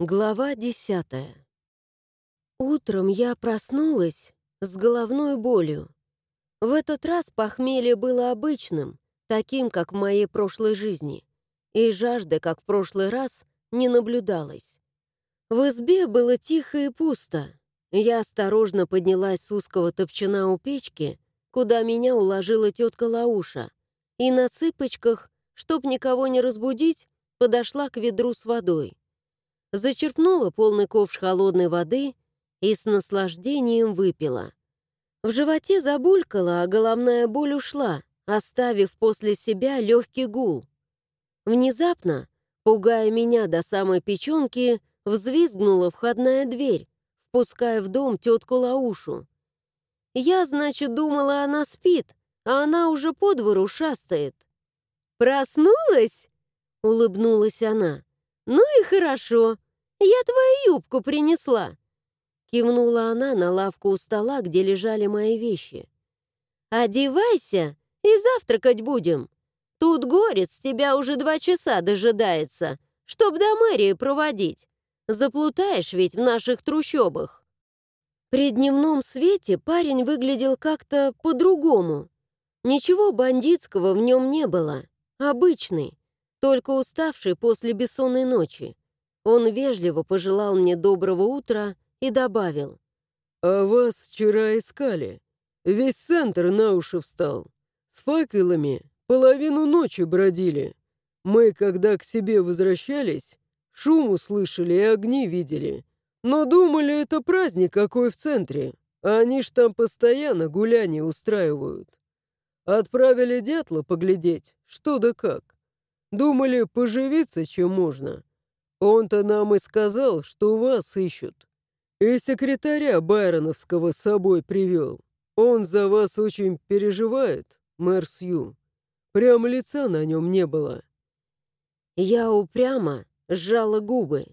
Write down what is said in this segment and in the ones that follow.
Глава десятая. Утром я проснулась с головной болью. В этот раз похмелье было обычным, таким, как в моей прошлой жизни, и жажды, как в прошлый раз, не наблюдалось. В избе было тихо и пусто. Я осторожно поднялась с узкого топчана у печки, куда меня уложила тетка Лауша, и на цыпочках, чтоб никого не разбудить, подошла к ведру с водой зачерпнула полный ковш холодной воды и с наслаждением выпила. В животе забулькала, а головная боль ушла, оставив после себя легкий гул. Внезапно, пугая меня до самой печенки, взвизгнула входная дверь, впуская в дом тетку Лаушу. Я, значит, думала, она спит, а она уже по двору шастает. «Проснулась?» — улыбнулась она. «Ну и хорошо. Я твою юбку принесла!» Кивнула она на лавку у стола, где лежали мои вещи. «Одевайся и завтракать будем. Тут горец тебя уже два часа дожидается, чтоб до мэрии проводить. Заплутаешь ведь в наших трущобах». При дневном свете парень выглядел как-то по-другому. Ничего бандитского в нем не было. Обычный только уставший после бессонной ночи. Он вежливо пожелал мне доброго утра и добавил. «А вас вчера искали. Весь центр на уши встал. С факелами половину ночи бродили. Мы, когда к себе возвращались, шум услышали и огни видели. Но думали, это праздник какой в центре. А они ж там постоянно гуляния устраивают. Отправили дятла поглядеть, что да как. Думали, поживиться чем можно. Он-то нам и сказал, что вас ищут. И секретаря Байроновского с собой привел. Он за вас очень переживает, мэр Сью. Прям лица на нем не было. Я упрямо сжала губы.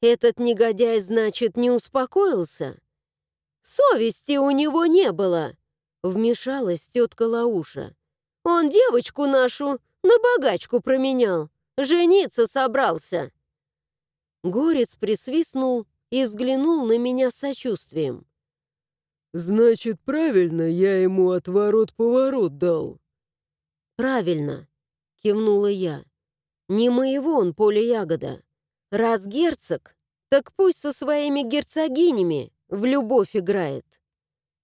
Этот негодяй, значит, не успокоился? Совести у него не было, вмешалась тетка Лауша. Он девочку нашу на богачку променял. Жениться собрался. Горец присвистнул и взглянул на меня с сочувствием. «Значит, правильно я ему отворот-поворот дал?» «Правильно», — кивнула я. «Не моего он поле ягода. Раз герцог, так пусть со своими герцогинями в любовь играет».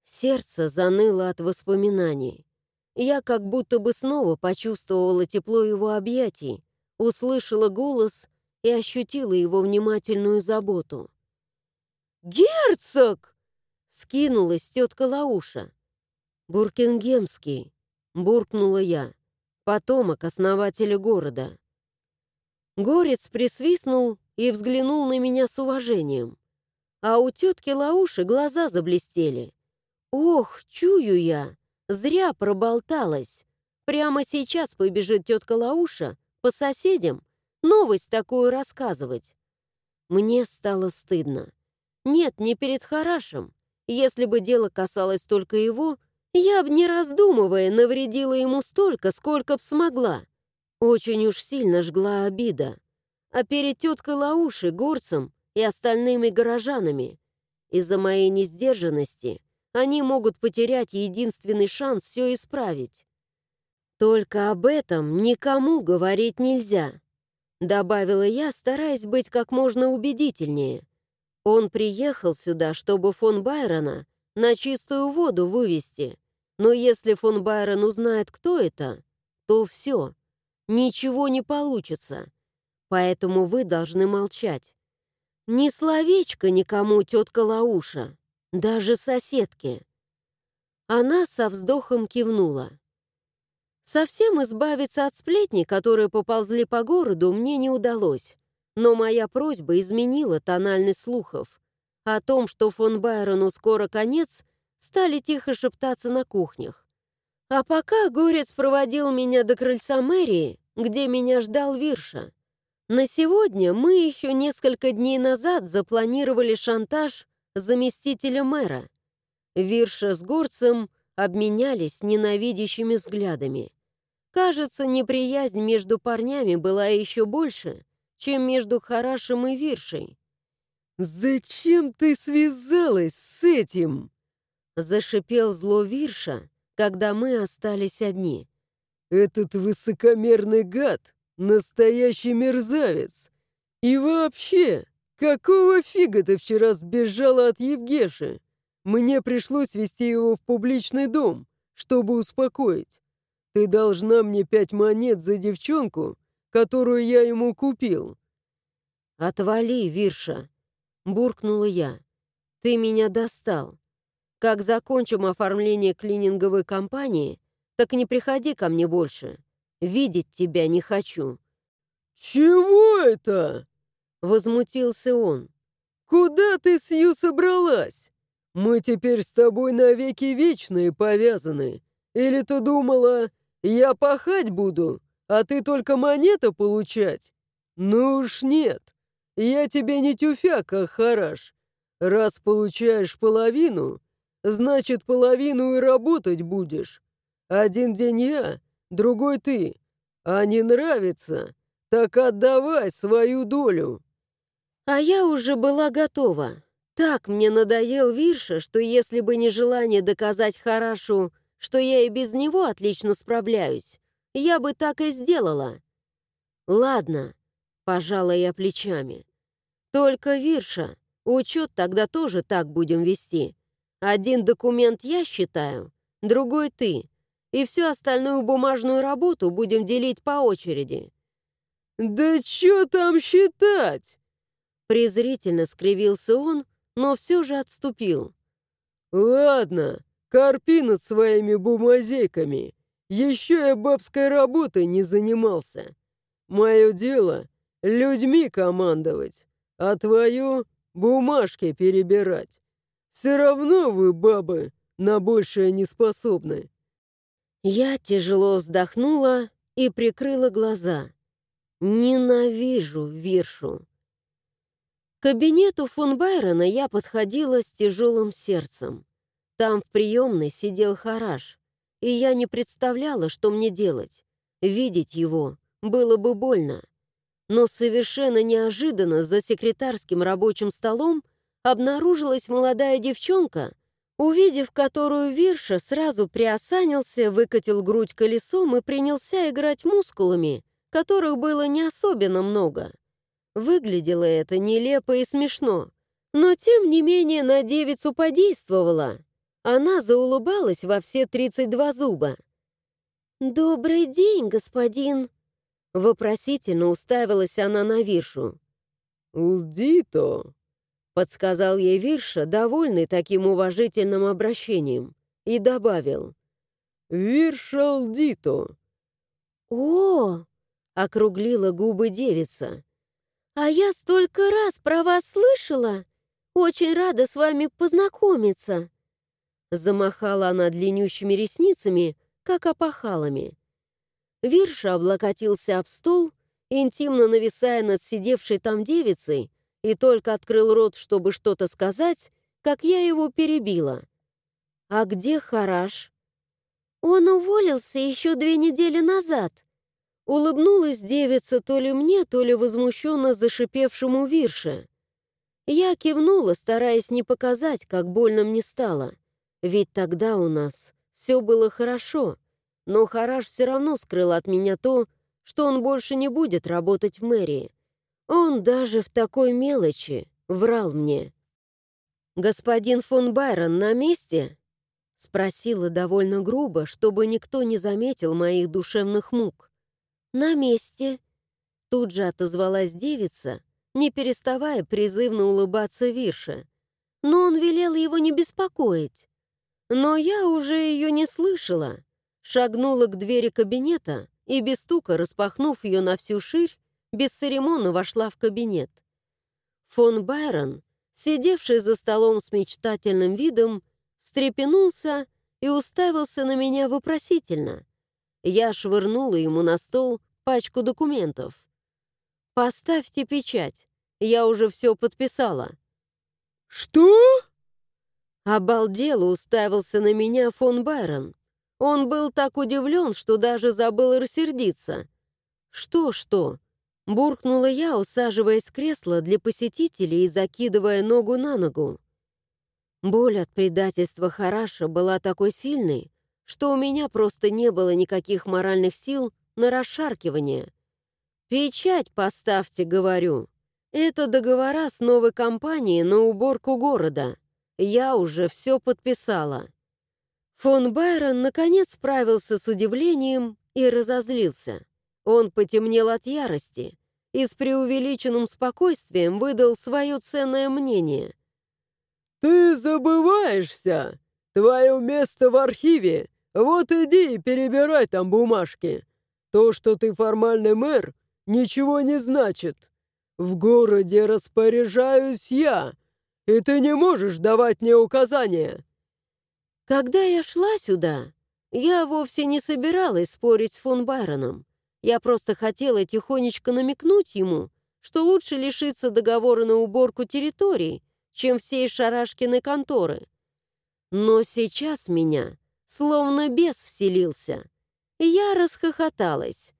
Сердце заныло от воспоминаний. Я как будто бы снова почувствовала тепло его объятий, услышала голос и ощутила его внимательную заботу. «Герцог!» — скинулась тетка Лауша. «Буркингемский», — буркнула я, потомок основателя города. Горец присвистнул и взглянул на меня с уважением. А у тетки Лауши глаза заблестели. «Ох, чую я!» Зря проболталась. Прямо сейчас побежит тетка Лауша по соседям новость такую рассказывать. Мне стало стыдно. Нет, не перед Харашем. Если бы дело касалось только его, я б, не раздумывая, навредила ему столько, сколько б смогла. Очень уж сильно жгла обида. А перед теткой Лауши, горцем и остальными горожанами. Из-за моей несдержанности они могут потерять единственный шанс все исправить. Только об этом никому говорить нельзя, добавила я, стараясь быть как можно убедительнее. Он приехал сюда, чтобы фон Байрона на чистую воду вывести. Но если фон Байрон узнает, кто это, то все, ничего не получится. Поэтому вы должны молчать. Ни словечко никому, тетка Лауша. Даже соседки. Она со вздохом кивнула. Совсем избавиться от сплетни, которые поползли по городу, мне не удалось. Но моя просьба изменила тональность слухов. О том, что фон Байрону скоро конец, стали тихо шептаться на кухнях. А пока Горец проводил меня до крыльца мэрии, где меня ждал Вирша. На сегодня мы еще несколько дней назад запланировали шантаж заместителя мэра. Вирша с горцем обменялись ненавидящими взглядами. Кажется, неприязнь между парнями была еще больше, чем между Харашем и Виршей. «Зачем ты связалась с этим?» Зашипел зло Вирша, когда мы остались одни. «Этот высокомерный гад — настоящий мерзавец. И вообще, какого фига ты вчера сбежала от Евгеши? Мне пришлось вести его в публичный дом, чтобы успокоить. Ты должна мне пять монет за девчонку, которую я ему купил». «Отвали, Вирша!» — буркнула я. «Ты меня достал. Как закончим оформление клининговой компании, так не приходи ко мне больше. Видеть тебя не хочу». «Чего это?» — возмутился он. «Куда ты, Сью, собралась? Мы теперь с тобой навеки вечные повязаны. Или ты думала, я пахать буду, а ты только монета получать? Ну уж нет, я тебе не тюфяк, как хараш. Раз получаешь половину, значит, половину и работать будешь. Один день я, другой ты. А не нравится, так отдавай свою долю». А я уже была готова. Так мне надоел Вирша, что если бы не желание доказать Харашу, что я и без него отлично справляюсь, я бы так и сделала. Ладно, пожала я плечами. Только Вирша, учет тогда тоже так будем вести. Один документ я считаю, другой ты. И всю остальную бумажную работу будем делить по очереди. «Да чё там считать?» Презрительно скривился он, но все же отступил. «Ладно, корпи над своими бумазейками. Еще я бабской работой не занимался. Мое дело — людьми командовать, а твое — бумажки перебирать. Все равно вы, бабы, на большее не способны». Я тяжело вздохнула и прикрыла глаза. Ненавижу Виршу. Кабинету фон Байрона я подходила с тяжелым сердцем. Там в приемной сидел Хараш, и я не представляла, что мне делать. Видеть его было бы больно. Но совершенно неожиданно за секретарским рабочим столом обнаружилась молодая девчонка, увидев которую Вирша сразу приосанился, выкатил грудь колесом и принялся играть мускулами, которых было не особенно много. Выглядело это нелепо и смешно, но тем не менее на девицу подействовало. Она заулыбалась во все 32 зуба. «Добрый день, господин!» Вопросительно уставилась она на Виршу. «Лдито!» — подсказал ей Вирша, довольный таким уважительным обращением, и добавил. «Вирша Лдито!» «О!» — округлила губы девица. «А я столько раз про вас слышала! Очень рада с вами познакомиться!» Замахала она длиннющими ресницами, как опахалами. Вирша облокотился об стол, интимно нависая над сидевшей там девицей, и только открыл рот, чтобы что-то сказать, как я его перебила. «А где Хараш?» «Он уволился еще две недели назад», Улыбнулась девица то ли мне, то ли возмущенно зашипевшему Вирше. Я кивнула, стараясь не показать, как больно мне стало. Ведь тогда у нас все было хорошо, но Хараш все равно скрыл от меня то, что он больше не будет работать в мэрии. Он даже в такой мелочи врал мне. «Господин фон Байрон на месте?» Спросила довольно грубо, чтобы никто не заметил моих душевных мук. «На месте!» Тут же отозвалась девица, не переставая призывно улыбаться Вирше. Но он велел его не беспокоить. Но я уже ее не слышала. Шагнула к двери кабинета и без стука, распахнув ее на всю ширь, без церемонно вошла в кабинет. Фон Байрон, сидевший за столом с мечтательным видом, встрепенулся и уставился на меня вопросительно. Я швырнула ему на стол пачку документов. «Поставьте печать. Я уже все подписала». «Что?» Обалдело уставился на меня фон Байрон. Он был так удивлен, что даже забыл рассердиться. «Что-что?» Буркнула я, усаживаясь в кресло для посетителей и закидывая ногу на ногу. Боль от предательства Хараша была такой сильной, что у меня просто не было никаких моральных сил на расшаркивание. «Печать поставьте», — говорю. Это договора с новой компанией на уборку города. Я уже все подписала. Фон Байрон наконец справился с удивлением и разозлился. Он потемнел от ярости и с преувеличенным спокойствием выдал свое ценное мнение. «Ты забываешься! Твое место в архиве! Вот иди и перебирай там бумажки! То, что ты формальный мэр, ничего не значит. В городе распоряжаюсь я, и ты не можешь давать мне указания!» Когда я шла сюда, я вовсе не собиралась спорить с фон Байроном. Я просто хотела тихонечко намекнуть ему, что лучше лишиться договора на уборку территорий, чем всей шарашкиной конторы. Но сейчас меня словно бес вселился. Я расхохоталась.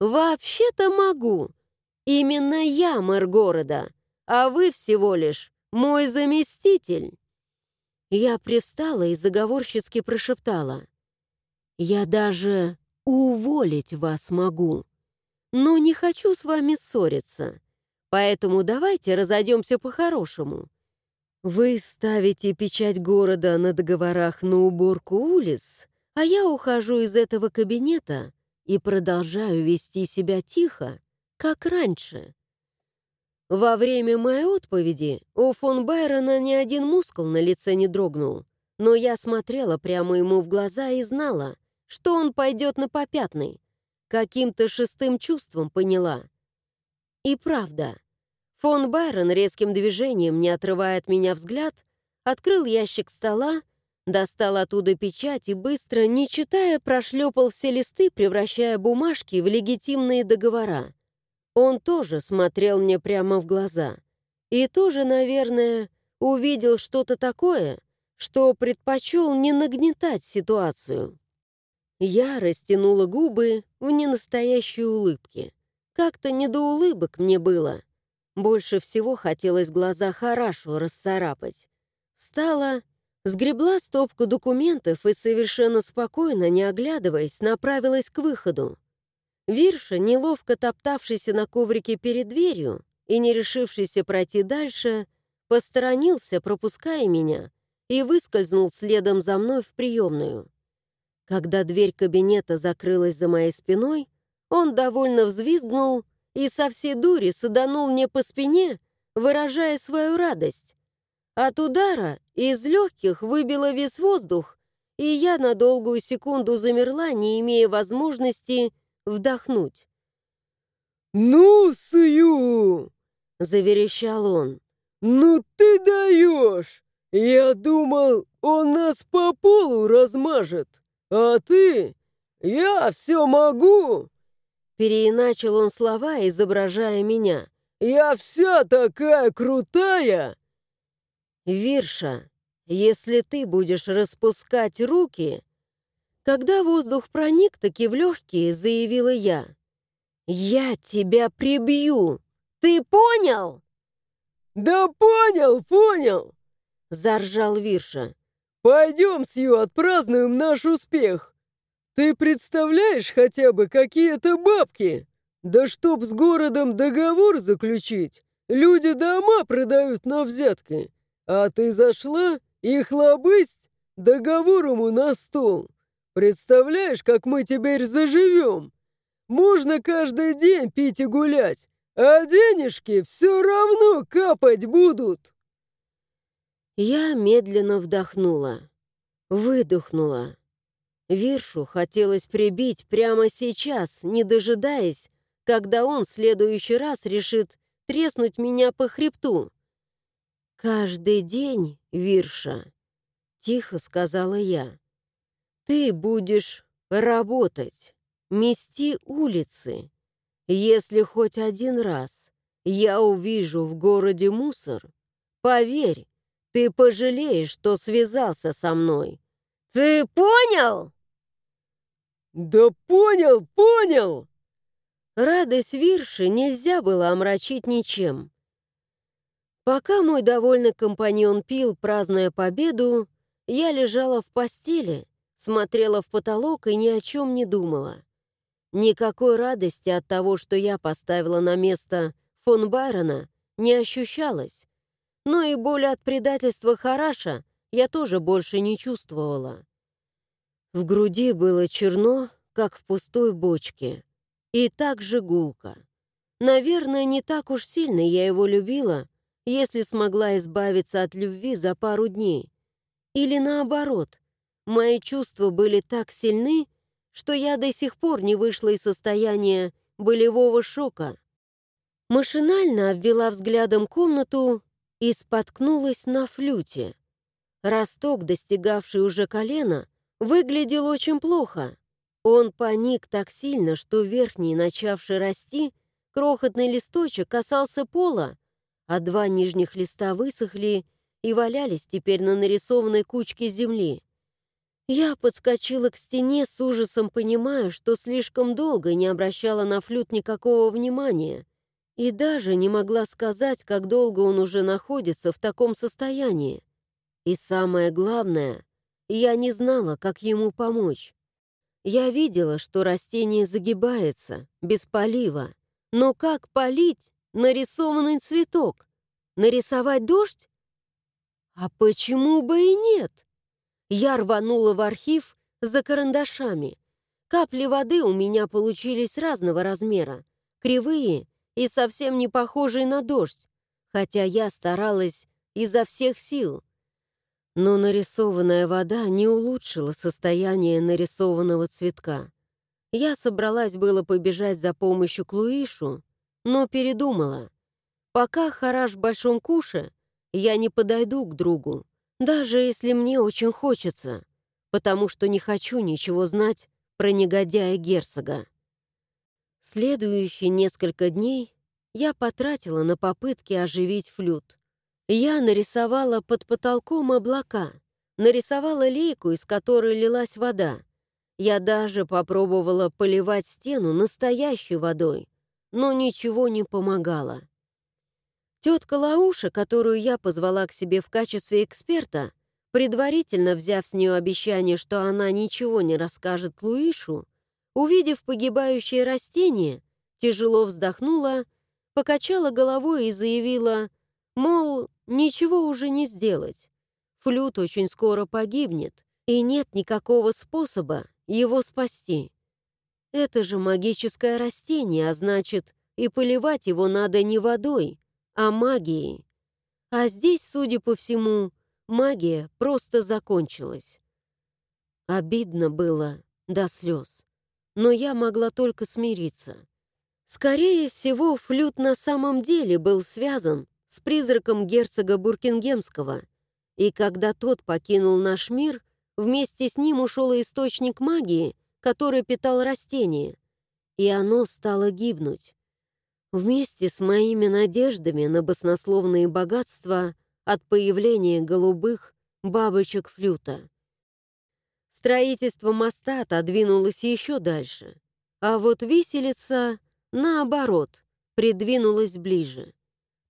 «Вообще-то могу. Именно я мэр города, а вы всего лишь мой заместитель». Я привстала и заговорчески прошептала. «Я даже уволить вас могу, но не хочу с вами ссориться, поэтому давайте разойдемся по-хорошему. Вы ставите печать города на договорах на уборку улиц, а я ухожу из этого кабинета и продолжаю вести себя тихо, как раньше». Во время моей отповеди у фон Байрона ни один мускул на лице не дрогнул, но я смотрела прямо ему в глаза и знала, что он пойдет на попятный. Каким-то шестым чувством поняла. И правда, фон Байрон резким движением, не отрывая от меня взгляд, открыл ящик стола, достал оттуда печать и быстро, не читая, прошлепал все листы, превращая бумажки в легитимные договора. Он тоже смотрел мне прямо в глаза. И тоже, наверное, увидел что-то такое, что предпочел не нагнетать ситуацию. Я растянула губы в ненастоящей улыбке. Как-то не до улыбок мне было. Больше всего хотелось глаза хорошо расцарапать. Встала, сгребла стопку документов и совершенно спокойно, не оглядываясь, направилась к выходу. Вирша, неловко топтавшийся на коврике перед дверью и не решившийся пройти дальше, посторонился, пропуская меня, и выскользнул следом за мной в приемную. Когда дверь кабинета закрылась за моей спиной, он довольно взвизгнул и со всей дури саданул мне по спине, выражая свою радость. От удара из легких выбило весь воздух, и я на долгую секунду замерла, не имея возможности вдохнуть. «Ну, Сью!» — заверещал он. «Ну ты даешь! Я думал, он нас по полу размажет, а ты... Я все могу!» Переиначил он слова, изображая меня. «Я вся такая крутая!» «Вирша, если ты будешь распускать руки, когда воздух проник таки в легкие, заявила я. «Я тебя прибью! Ты понял?» «Да понял, понял!» — заржал Вирша. «Пойдем, Сью, отпразднуем наш успех! Ты представляешь хотя бы какие-то бабки? Да чтоб с городом договор заключить, люди дома продают на взятки, а ты зашла и хлобысть договор ему на стол!» Представляешь, как мы теперь заживем? Можно каждый день пить и гулять, а денежки все равно капать будут. Я медленно вдохнула, выдохнула. Виршу хотелось прибить прямо сейчас, не дожидаясь, когда он в следующий раз решит треснуть меня по хребту. «Каждый день, Вирша», — тихо сказала я. Ты будешь работать, мести улицы. Если хоть один раз я увижу в городе мусор, поверь, ты пожалеешь, что связался со мной. Ты понял? Да понял, понял! Радость Вирши нельзя было омрачить ничем. Пока мой довольный компаньон пил, празднуя победу, я лежала в постели, смотрела в потолок и ни о чем не думала. Никакой радости от того, что я поставила на место фон Байрона, не ощущалось. Но и боли от предательства Хараша я тоже больше не чувствовала. В груди было черно, как в пустой бочке. И так же гулко. Наверное, не так уж сильно я его любила, если смогла избавиться от любви за пару дней. Или наоборот, мои чувства были так сильны, что я до сих пор не вышла из состояния болевого шока. Машинально обвела взглядом комнату и споткнулась на флюте. Росток, достигавший уже колена, выглядел очень плохо. Он паник так сильно, что верхний, начавший расти, крохотный листочек касался пола, а два нижних листа высохли и валялись теперь на нарисованной кучке земли. Я подскочила к стене с ужасом, понимая, что слишком долго не обращала на флют никакого внимания и даже не могла сказать, как долго он уже находится в таком состоянии. И самое главное, я не знала, как ему помочь. Я видела, что растение загибается, без полива. Но как полить нарисованный цветок? Нарисовать дождь? А почему бы и нет? Я рванула в архив за карандашами. Капли воды у меня получились разного размера, кривые и совсем не похожие на дождь, хотя я старалась изо всех сил. Но нарисованная вода не улучшила состояние нарисованного цветка. Я собралась было побежать за помощью к Луишу, но передумала. Пока Хараш в большом куше, я не подойду к другу, даже если мне очень хочется, потому что не хочу ничего знать про негодяя герцога. Следующие несколько дней я потратила на попытки оживить флют. Я нарисовала под потолком облака, нарисовала лейку, из которой лилась вода. Я даже попробовала поливать стену настоящей водой, но ничего не помогало. Тетка Лауша, которую я позвала к себе в качестве эксперта, предварительно взяв с нее обещание, что она ничего не расскажет Луишу, увидев погибающее растение, тяжело вздохнула, покачала головой и заявила, мол, ничего уже не сделать. Флют очень скоро погибнет, и нет никакого способа его спасти. Это же магическое растение, а значит, и поливать его надо не водой, а магией. А здесь, судя по всему, магия просто закончилась. Обидно было до слез, но я могла только смириться. Скорее всего, флют на самом деле был связан с призраком герцога Буркингемского, и когда тот покинул наш мир, вместе с ним ушел источник магии, который питал растение, и оно стало гибнуть. Вместе с моими надеждами на баснословные богатства от появления голубых бабочек флюта. Строительство моста отодвинулось еще дальше, а вот виселица, наоборот, придвинулась ближе.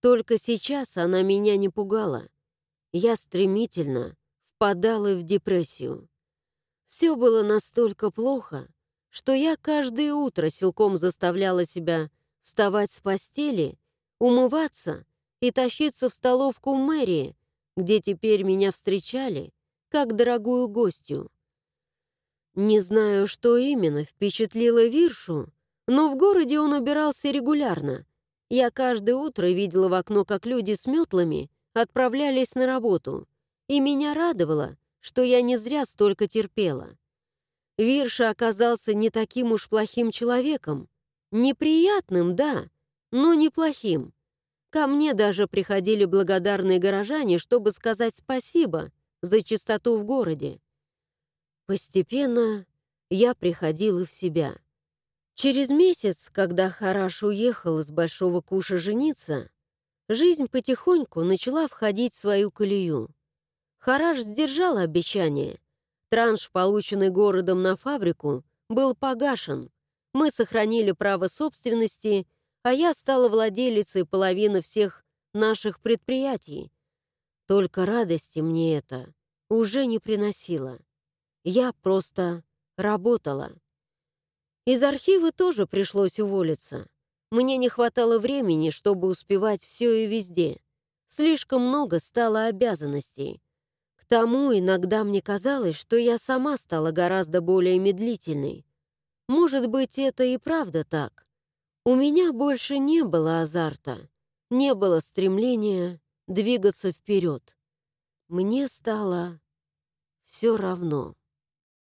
Только сейчас она меня не пугала. Я стремительно впадала в депрессию. Все было настолько плохо, что я каждое утро силком заставляла себя вставать с постели, умываться и тащиться в столовку мэрии, где теперь меня встречали, как дорогую гостью. Не знаю, что именно впечатлило Виршу, но в городе он убирался регулярно. Я каждое утро видела в окно, как люди с метлами отправлялись на работу, и меня радовало, что я не зря столько терпела. Вирша оказался не таким уж плохим человеком, Неприятным, да, но неплохим. Ко мне даже приходили благодарные горожане, чтобы сказать спасибо за чистоту в городе. Постепенно я приходила в себя. Через месяц, когда Хараш уехал из Большого Куша жениться, жизнь потихоньку начала входить в свою колею. Хараш сдержал обещание. Транш, полученный городом на фабрику, был погашен, Мы сохранили право собственности, а я стала владелицей половины всех наших предприятий. Только радости мне это уже не приносило. Я просто работала. Из архива тоже пришлось уволиться. Мне не хватало времени, чтобы успевать все и везде. Слишком много стало обязанностей. К тому иногда мне казалось, что я сама стала гораздо более медлительной. Может быть, это и правда так. У меня больше не было азарта, не было стремления двигаться вперед. Мне стало все равно.